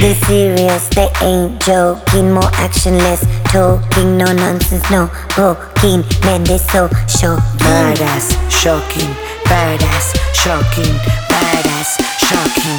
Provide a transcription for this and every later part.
They serious, they ain't joking. More actionless, talking, no nonsense, no poking. Man, they so show. Badass, shocking, badass, shocking, badass, shocking,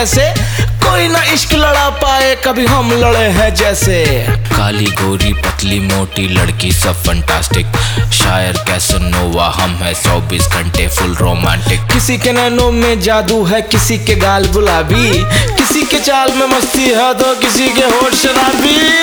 कैसे कोई ना इश्क लड़ा पाए कभी हम लड़े हैं जैसे। काली गोरी पतली मोटी लड़की सब फंटास्टिक शायर कैसे नोवा हम है चौबीस घंटे फुल रोमांटिक किसी के नैनों में जादू है किसी के गाल गुलाबी। किसी के चाल में मस्ती है तो किसी के होश शराबी।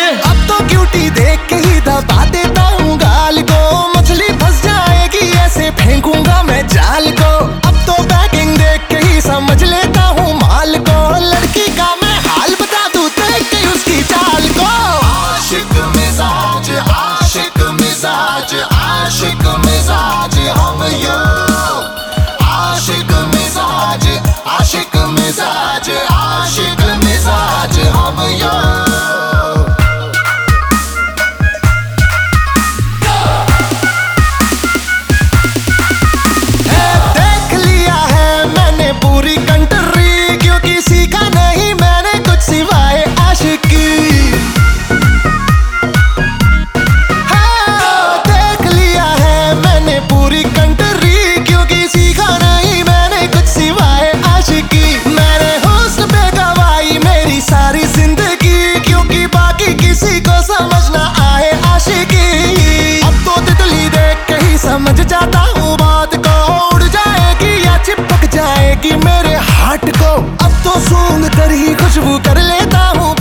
समझ जाता हूँ बात को। उड़ जाएगी या चिपक जाएगी मेरे हार्ट को। अब तो सूंघ कर ही खुशबू कर लेता हूँ